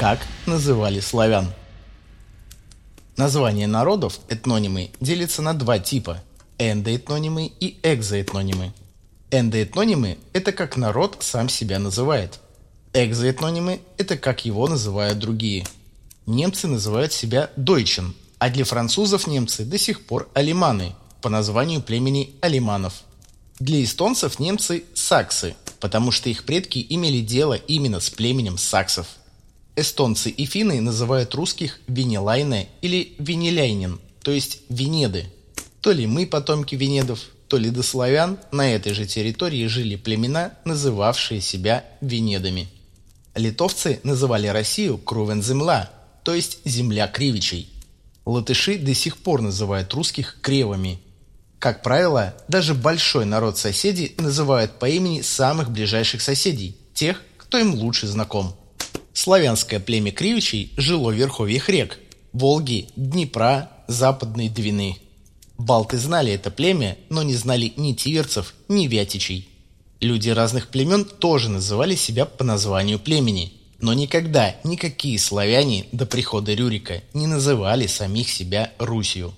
Как называли славян? Названия народов, этнонимы, делятся на два типа – эндоэтнонимы и экзоэтнонимы. Эндоэтнонимы – это как народ сам себя называет. Экзоэтнонимы – это как его называют другие. Немцы называют себя дойчен, а для французов немцы до сих пор алиманы по названию племени алиманов. Для эстонцев немцы – саксы, потому что их предки имели дело именно с племенем саксов. Эстонцы и финны называют русских Венелайне или Венеляйнин, то есть Венеды. То ли мы потомки Венедов, то ли до славян на этой же территории жили племена, называвшие себя Венедами. Литовцы называли Россию Крувенземла, то есть земля кривичей. Латыши до сих пор называют русских кревами. Как правило, даже большой народ соседей называют по имени самых ближайших соседей, тех, кто им лучше знаком. Славянское племя кривичей жило в верховьях рек – Волги, Днепра, Западной Двины. Балты знали это племя, но не знали ни тиверцев, ни вятичей. Люди разных племен тоже называли себя по названию племени, но никогда никакие славяне до прихода Рюрика не называли самих себя Русью.